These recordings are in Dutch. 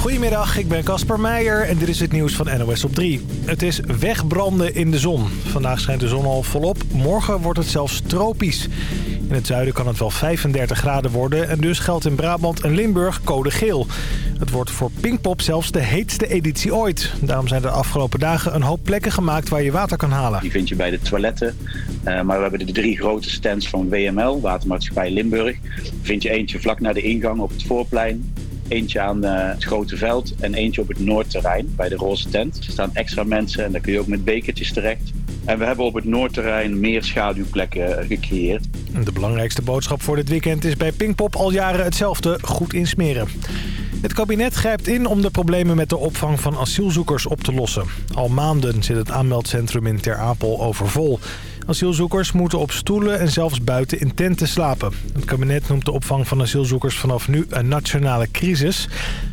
Goedemiddag, ik ben Casper Meijer en dit is het nieuws van NOS op 3. Het is wegbranden in de zon. Vandaag schijnt de zon al volop, morgen wordt het zelfs tropisch. In het zuiden kan het wel 35 graden worden en dus geldt in Brabant en Limburg code geel. Het wordt voor Pinkpop zelfs de heetste editie ooit. Daarom zijn de afgelopen dagen een hoop plekken gemaakt waar je water kan halen. Die vind je bij de toiletten. Uh, maar we hebben de drie grote stands van WML, Watermaatschappij Limburg. vind je eentje vlak naar de ingang op het voorplein. Eentje aan uh, het grote veld en eentje op het Noordterrein bij de roze tent. Er staan extra mensen en daar kun je ook met bekertjes terecht. En we hebben op het Noordterrein meer schaduwplekken gecreëerd. De belangrijkste boodschap voor dit weekend is bij Pinkpop al jaren hetzelfde. Goed insmeren. Het kabinet grijpt in om de problemen met de opvang van asielzoekers op te lossen. Al maanden zit het aanmeldcentrum in Ter Apel overvol. Asielzoekers moeten op stoelen en zelfs buiten in tenten slapen. Het kabinet noemt de opvang van asielzoekers vanaf nu een nationale crisis.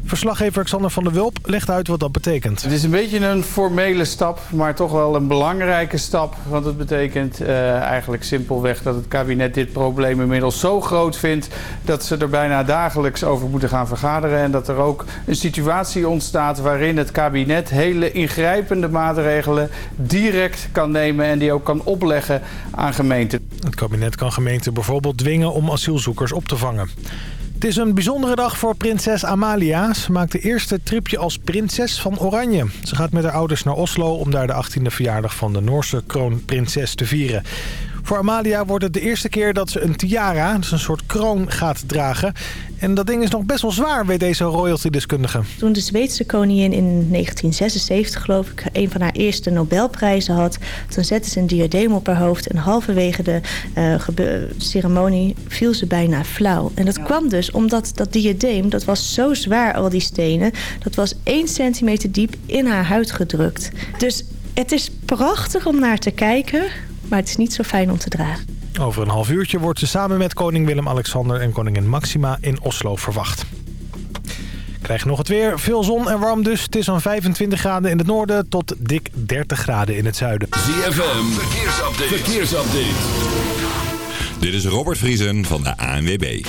Verslaggever Xander van der Wulp legt uit wat dat betekent. Het is een beetje een formele stap, maar toch wel een belangrijke stap. Want het betekent uh, eigenlijk simpelweg dat het kabinet dit probleem inmiddels zo groot vindt... dat ze er bijna dagelijks over moeten gaan vergaderen. En dat er ook een situatie ontstaat waarin het kabinet hele ingrijpende maatregelen direct kan nemen... en die ook kan opleggen aan gemeenten. Het kabinet kan gemeenten bijvoorbeeld dwingen om asielzoekers op te vangen. Het is een bijzondere dag voor prinses Amalia. Ze maakt de eerste tripje als prinses van Oranje. Ze gaat met haar ouders naar Oslo om daar de 18e verjaardag van de Noorse kroonprinses te vieren. Voor Amalia wordt het de eerste keer dat ze een tiara, dus een soort kroon, gaat dragen. En dat ding is nog best wel zwaar, weet deze royalty-deskundige. Toen de Zweedse koningin in 1976, geloof ik, een van haar eerste Nobelprijzen had... toen zette ze een diadeem op haar hoofd en halverwege de uh, ceremonie viel ze bijna flauw. En dat kwam dus omdat dat diadeem, dat was zo zwaar, al die stenen... dat was 1 centimeter diep in haar huid gedrukt. Dus het is prachtig om naar te kijken maar het is niet zo fijn om te dragen. Over een half uurtje wordt ze samen met koning Willem-Alexander en koningin Maxima in Oslo verwacht. Krijg je nog het weer. Veel zon en warm dus. Het is zo'n 25 graden in het noorden tot dik 30 graden in het zuiden. ZFM, verkeersupdate. verkeersupdate. Dit is Robert Vriesen van de ANWB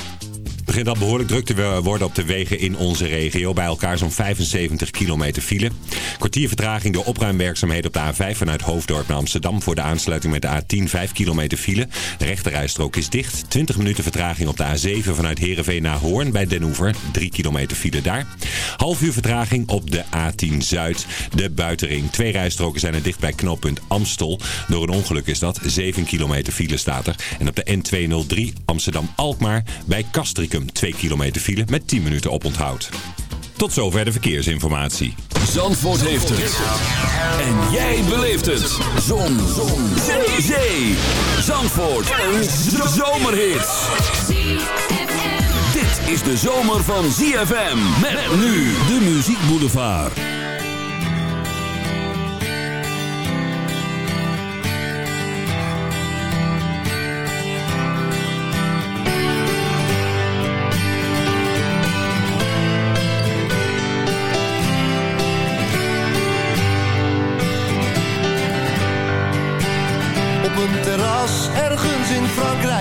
begint al behoorlijk druk te worden op de wegen in onze regio. Bij elkaar zo'n 75 kilometer file. Kwartier vertraging door opruimwerkzaamheden op de A5 vanuit Hoofddorp naar Amsterdam. Voor de aansluiting met de A10 5 kilometer file. De rechterrijstrook is dicht. 20 minuten vertraging op de A7 vanuit Heerenveen naar Hoorn bij Den Oever. 3 kilometer file daar. Half uur vertraging op de A10 Zuid. De buitenring. Twee rijstroken zijn er dicht bij knooppunt Amstel. Door een ongeluk is dat. 7 kilometer file staat er. En op de N203 Amsterdam-Alkmaar bij Castricum 2 kilometer file met 10 minuten oponthoud. Tot zover de verkeersinformatie. Zandvoort heeft het. En jij beleeft het. Zon. Zon. Zee. Zee. Zandvoort. Een zomerhit. Dit is de zomer van ZFM. Met nu de Muziek Boulevard.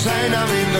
zijn naam in de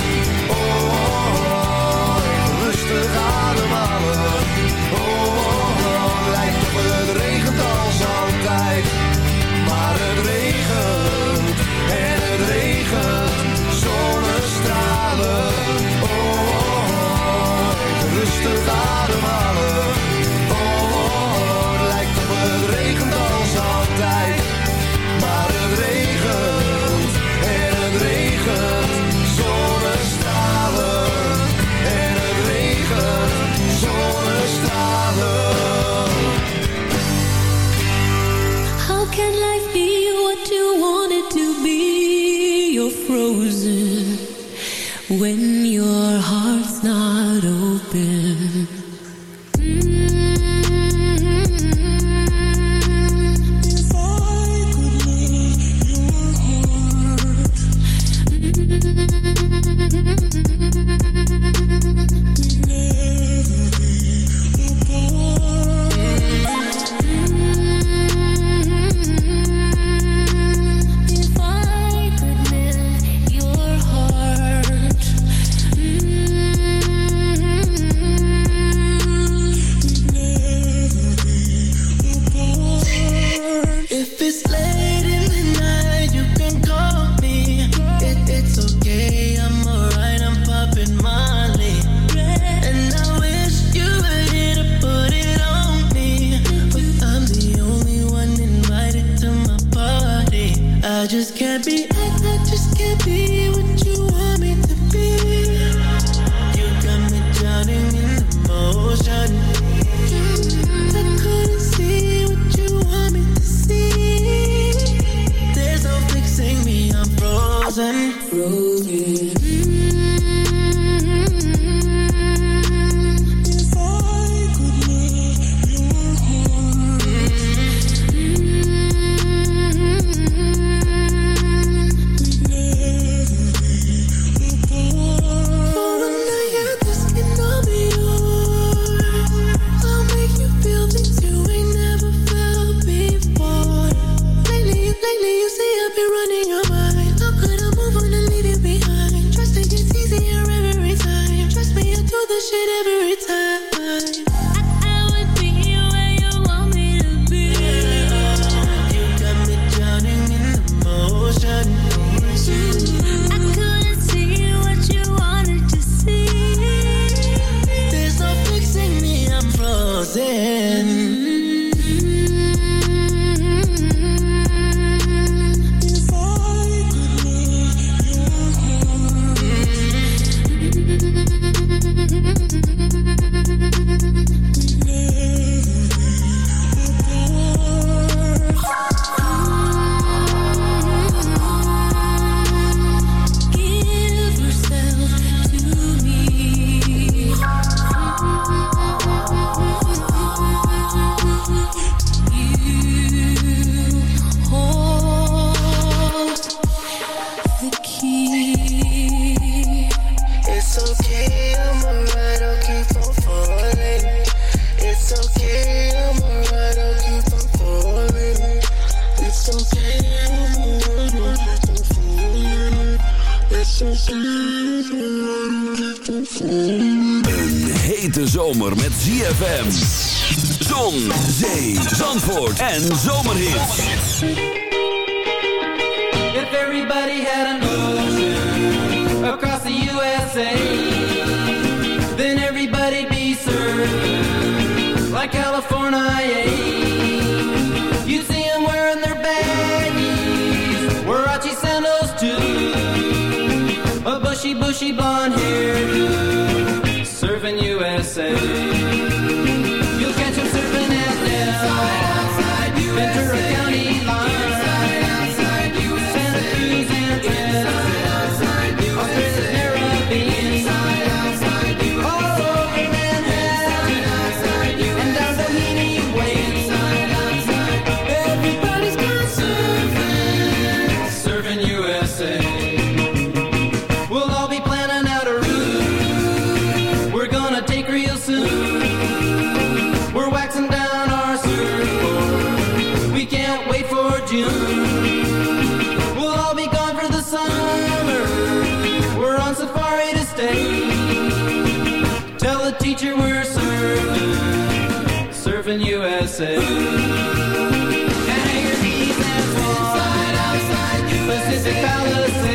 Zandvoort en Zomerhits. If everybody had an ocean across the USA, then everybody'd be surfing like California. You see them wearing their baggies, Warachi sandals too, a bushy, bushy blonde hairdo, surfing USA. teacher we're serving, serving USA. And hang your bees and fly, outside Pacific Palisades.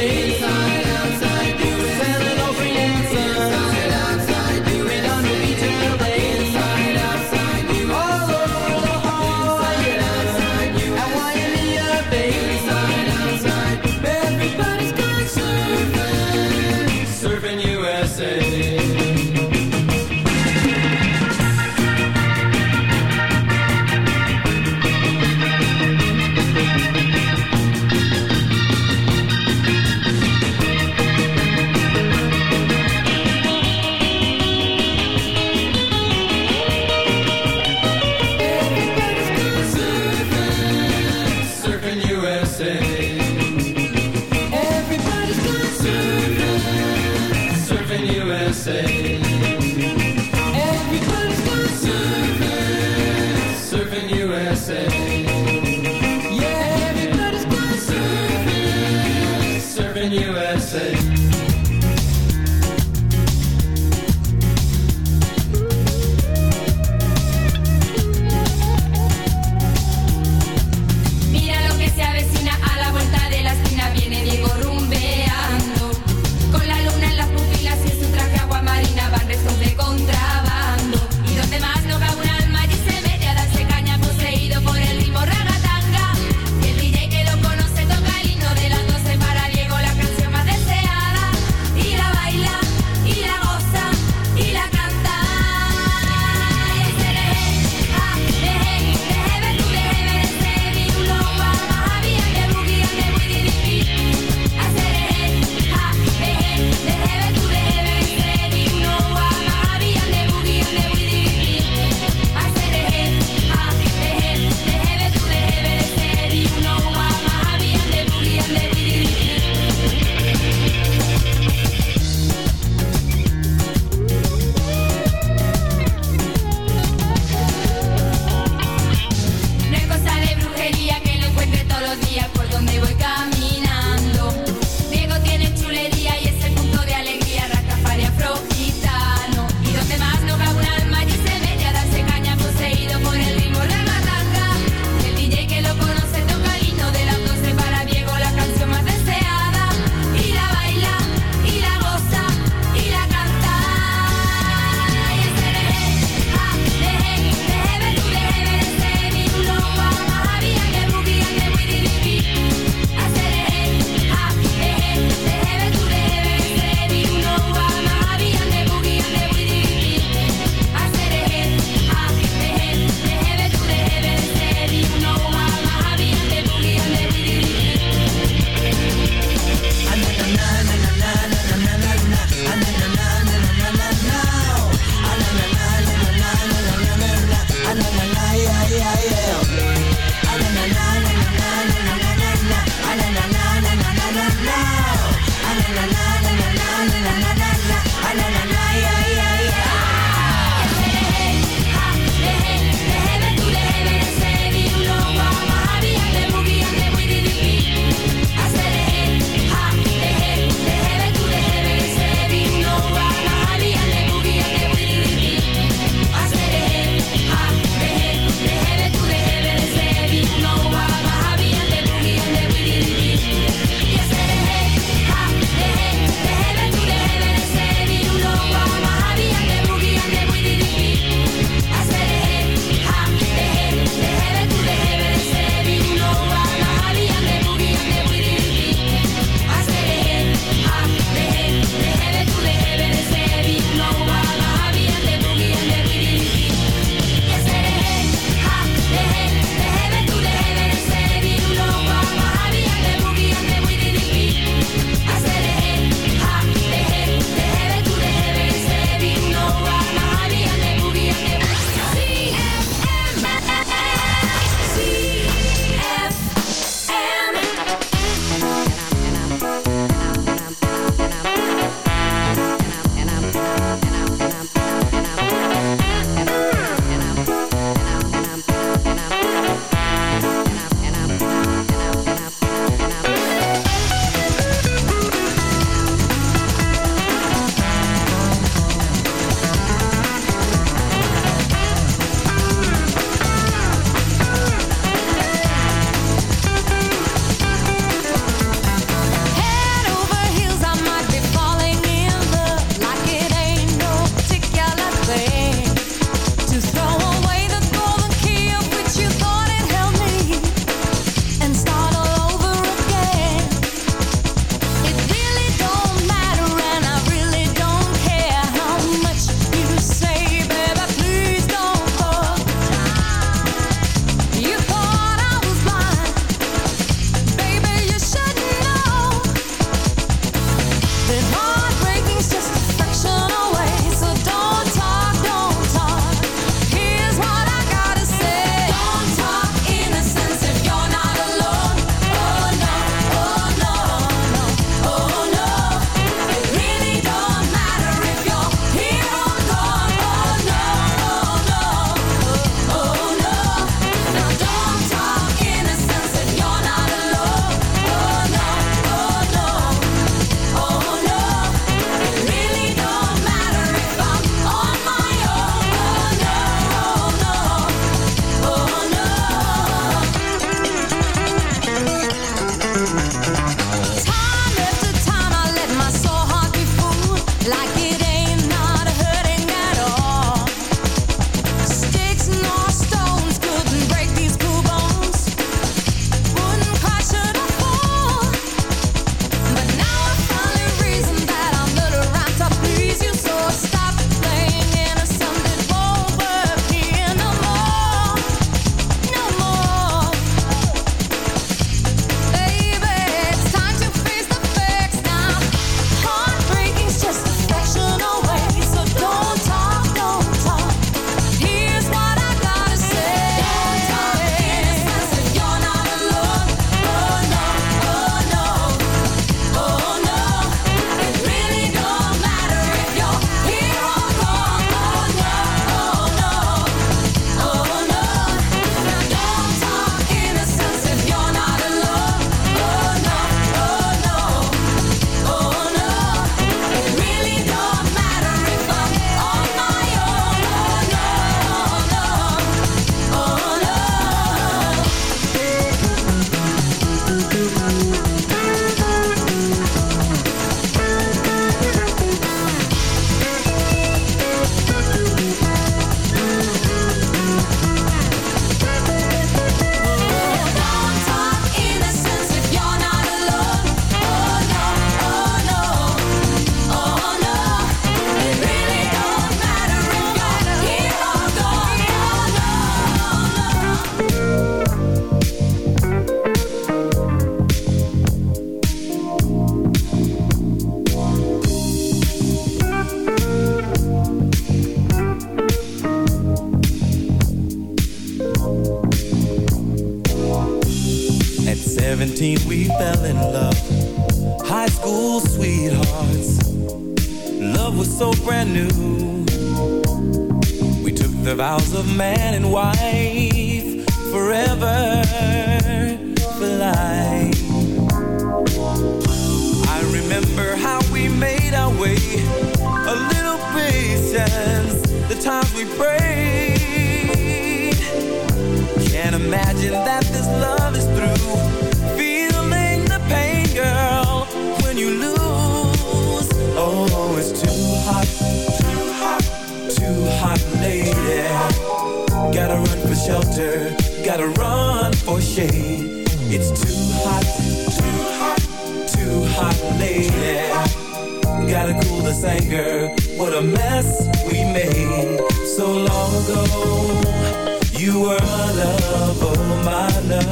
You were my love, oh my love.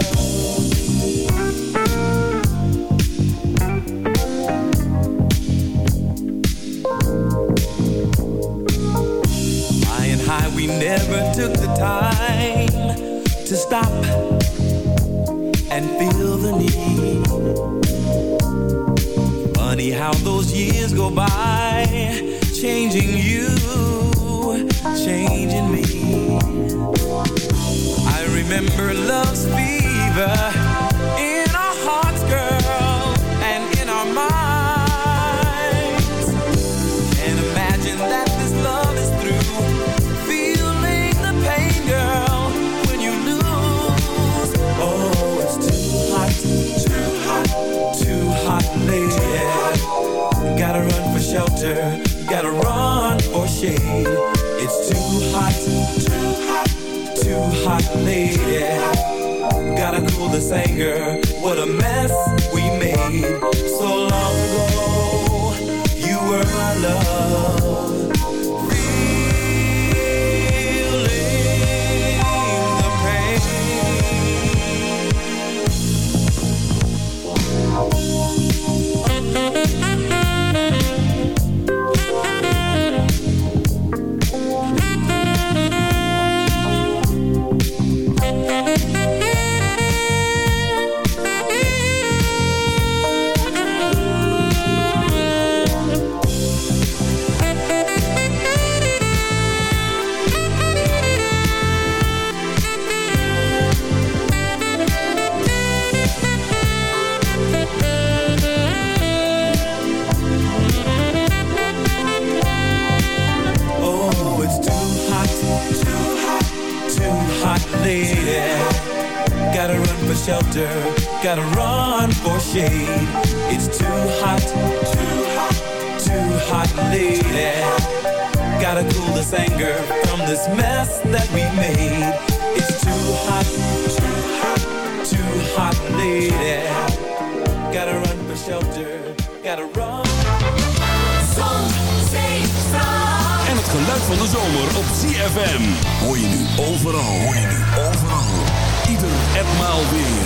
High and high, we never took the time to stop and feel the need. Funny how those years go by Changing you, changing me. Remember love's fever in our hearts, girl, and in our minds. And imagine that this love is through. Feeling the pain, girl, when you lose. Oh, it's too hot, too hot, too hot, lady. Gotta run for shelter Gotta cool this anger. What a mess we made. shelter, gotta run for shade. It's too hot, too hot, too hot, lady. Gotta cool this anger from this mess that we made. It's too hot, too hot, too hot, lady. Gotta run for shelter, gotta run. Zon, zee, en het geluid van de zomer op CFM. Hoor je nu overal, hoor je nu overal en maal weer.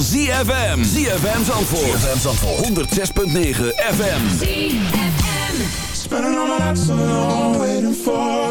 ZFM. ZFM Zandvoort. ZFM Zandvoort. 106.9 FM. Spending all my nights alone, waiting for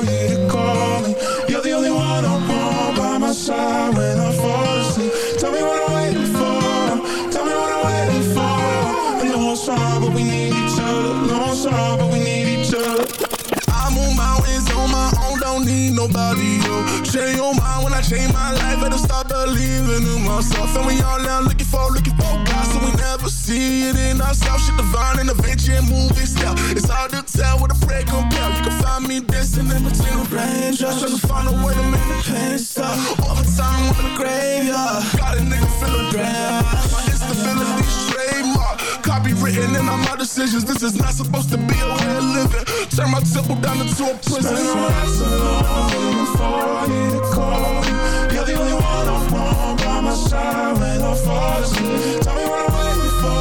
nobody, yo. Change your mind when I change my life, better start believing in myself. And we all now looking for, looking for God, so we never see it in ourselves. Shit divine and adventure and movie style. It's hard to tell what a prayer compare. You can find me dancing in between the raindrops, trying to find a way to make the pain stop. Overtime in the graveyard, got a nigga feeling grand. My instability trademark, copywritten in all my decisions. This is not supposed to be a way of living. Turn my temple down into a prison. Spending all my nights alone, waiting for you to call me. You're the only one I want by my side when I fall asleep. Tell me what I'm waiting for.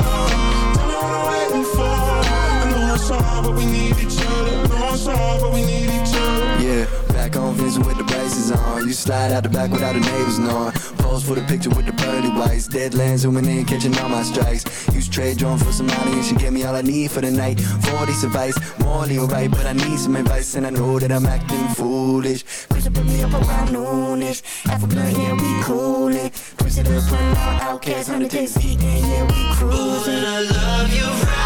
Tell me what I'm waiting for. I know it's hard, but we need each other. know it's hard, but we need each other. Yeah, back on Vincent with the braces on. You slide out the back without the neighbors knowing. Pose for the picture with the pearly whites. Deadlands zooming in, catching all my strikes. Use trade drone for some money and she gave me all I need for the night. 40 advice, morally alright, but I need some advice and I know that I'm acting foolish. Push put me up around noonish. After blood, yeah, we coolin'. Push it up, put out outcasts, 100 days yeah, we cruising. And I love you right,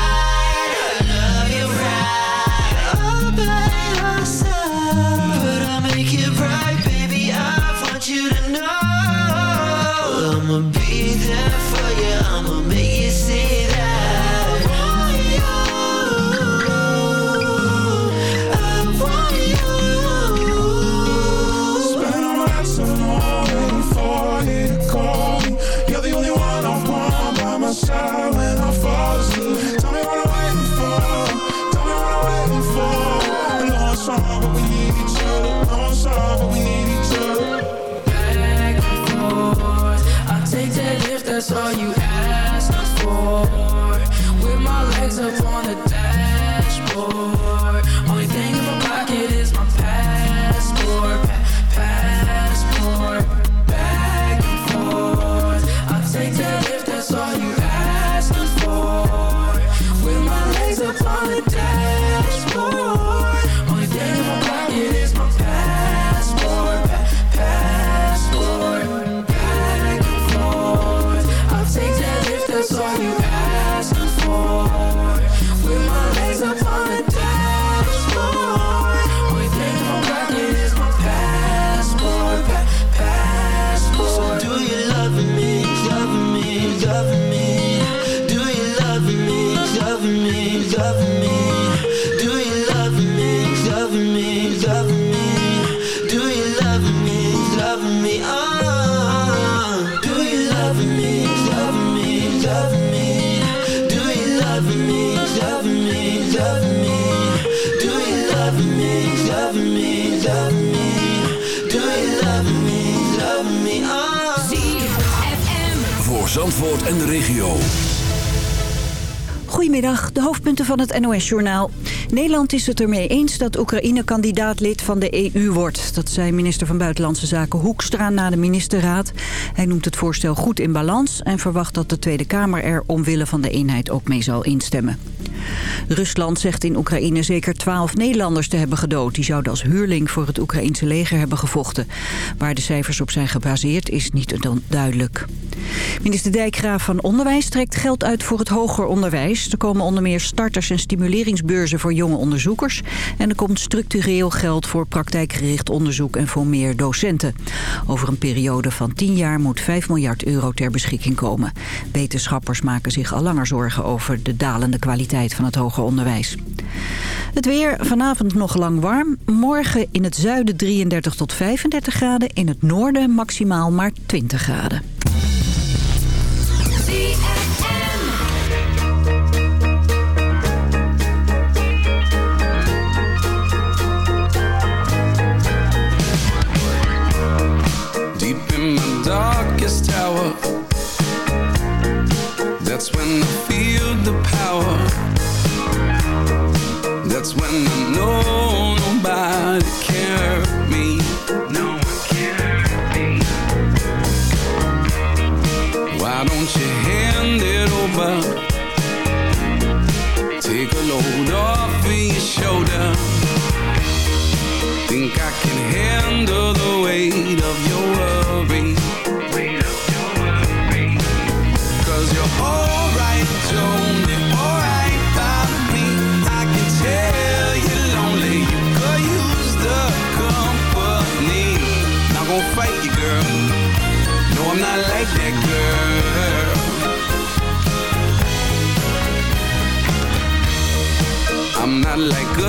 up on the dashboard. De hoofdpunten van het NOS-journaal. Nederland is het ermee eens dat Oekraïne kandidaatlid van de EU wordt. Dat zei minister van Buitenlandse Zaken Hoekstra na de ministerraad. Hij noemt het voorstel goed in balans... en verwacht dat de Tweede Kamer er omwille van de eenheid ook mee zal instemmen. Rusland zegt in Oekraïne zeker twaalf Nederlanders te hebben gedood. Die zouden als huurling voor het Oekraïense leger hebben gevochten. Waar de cijfers op zijn gebaseerd is niet duidelijk. Minister Dijkgraaf van Onderwijs trekt geld uit voor het hoger onderwijs. Er komen onder meer starters- en stimuleringsbeurzen voor jonge onderzoekers. En er komt structureel geld voor praktijkgericht onderzoek en voor meer docenten. Over een periode van 10 jaar moet 5 miljard euro ter beschikking komen. Wetenschappers maken zich al langer zorgen over de dalende kwaliteit van het hoger onderwijs. Het weer vanavond nog lang warm. Morgen in het zuiden 33 tot 35 graden. In het noorden maximaal maar 20 graden. Deep in my darkest That's when feel the power that's when I know nobody cares me. No one cared me. Why don't you hand it over? Take a load off of your shoulder. Think I can handle the weight of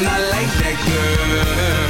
I'm not like that girl.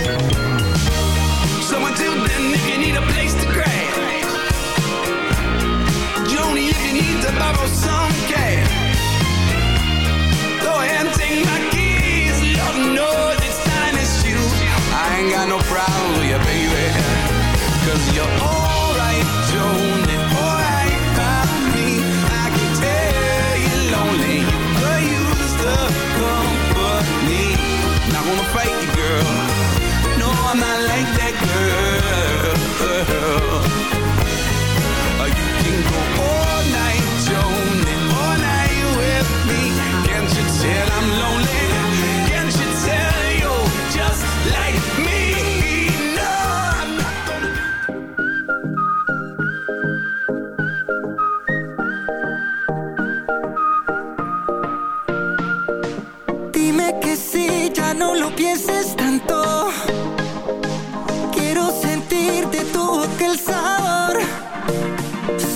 Oh.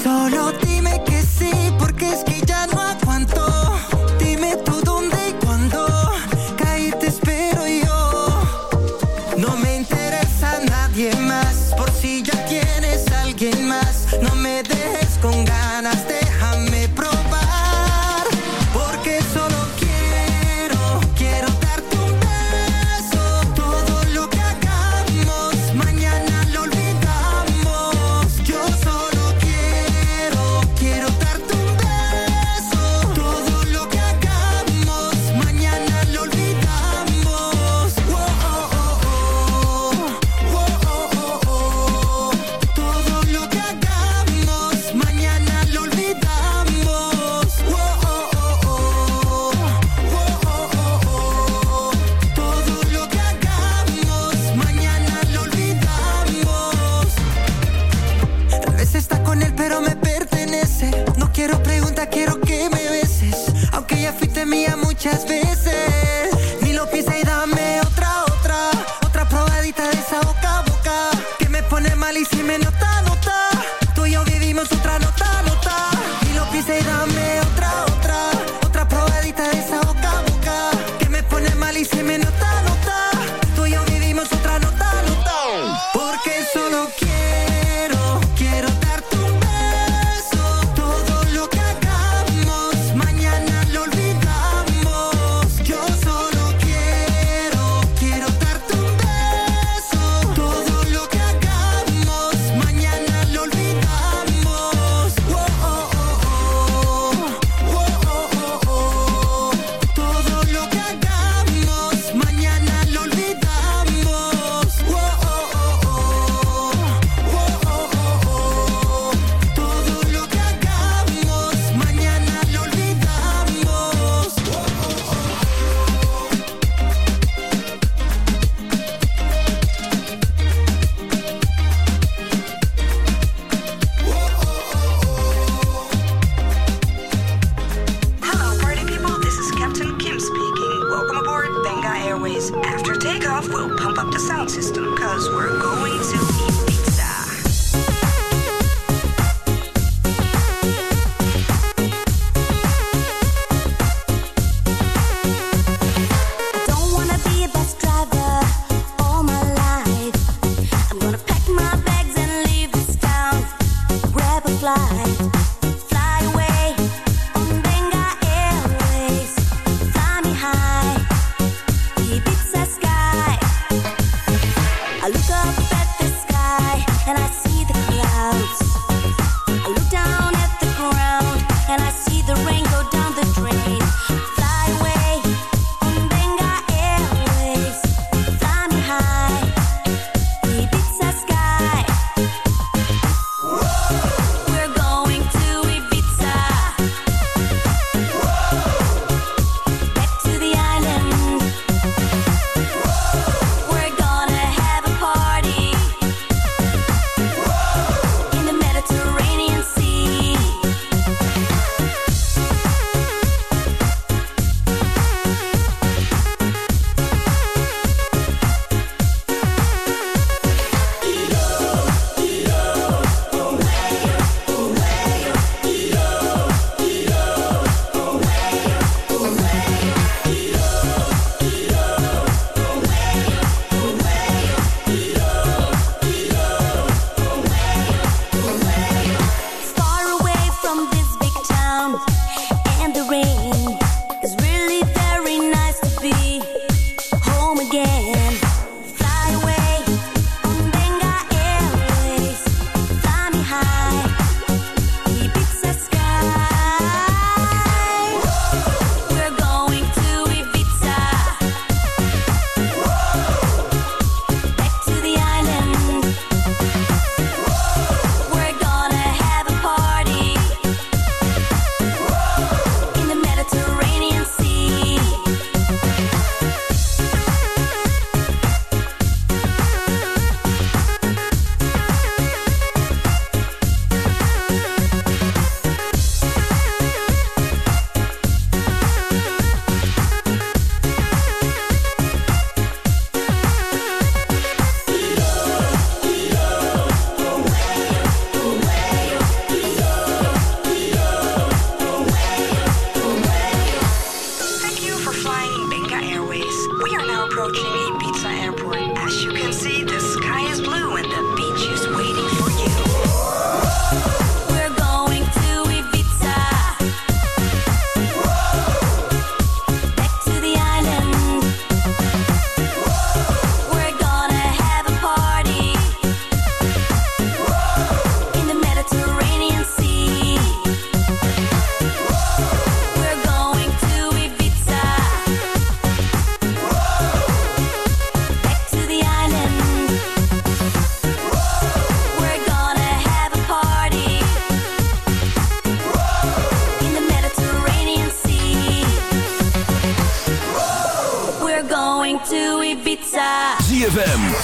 solo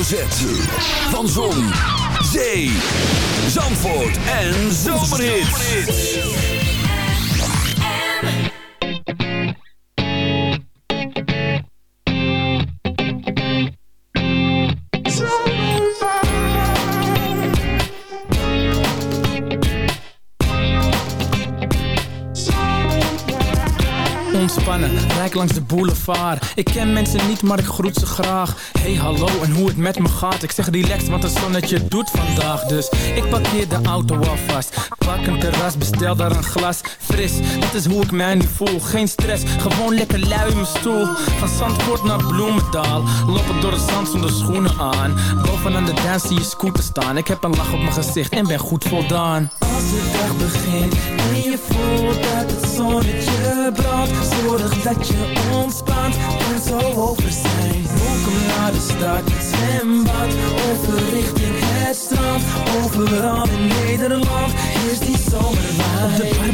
Hoofdletter Z. Van Zon, Zee, Zandvoort en Zomerhits. Ontspannen, rijk langs de Ik ken mensen niet, maar ik groet ze graag. Hey hallo en hoe het met me gaat? Ik zeg relax, want het zonnetje doet vandaag. Dus ik parkeer de auto alvast Pak een terras, bestel daar een glas Fris, dat is hoe ik mij nu voel. Geen stress, gewoon lekker lui in mijn stoel. Van Zandvoort naar Bloemendaal. Lopen door het zand zonder schoenen aan. Bovenaan de dance zie je scooter staan. Ik heb een lach op mijn gezicht en ben goed voldaan. Als de dag begint en je voelt dat het zonnetje brandt Zorg dat je ontspant en zo over zijn. Welkom naar de stad, zwembad Over richting het strand. Overal in Nederland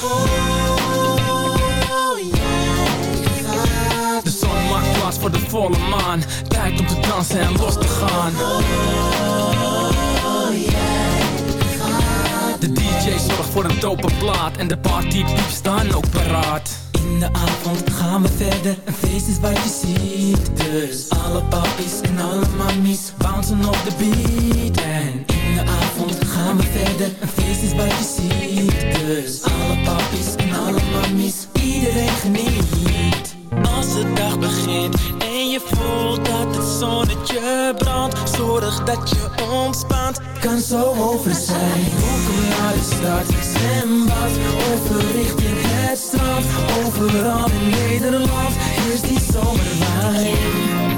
De zon maakt plaats voor de volle maan. Tijd om te dansen en los te gaan. De DJ zorgt voor een dope plaat. En de partypieps staan ook paraat. In de avond gaan we verder, een feest is wat je ziet. Dus alle papies en alle mammies bouncen op de beat. En in de avond gaan we verder, een feest is wat je ziet Dus alle papies en alle mammies, iedereen geniet. Als de dag begint en je voelt dat het zonnetje brandt Zorg dat je ontspant, kan zo over zijn. Welkom naar de stad, zwembad, over richting het strand. Overal in Nederland is die zomerwijn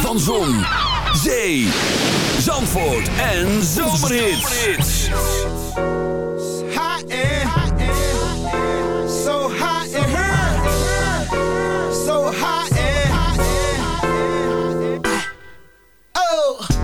van Zon, Zee, Zandvoort en Zomerhits. Oh.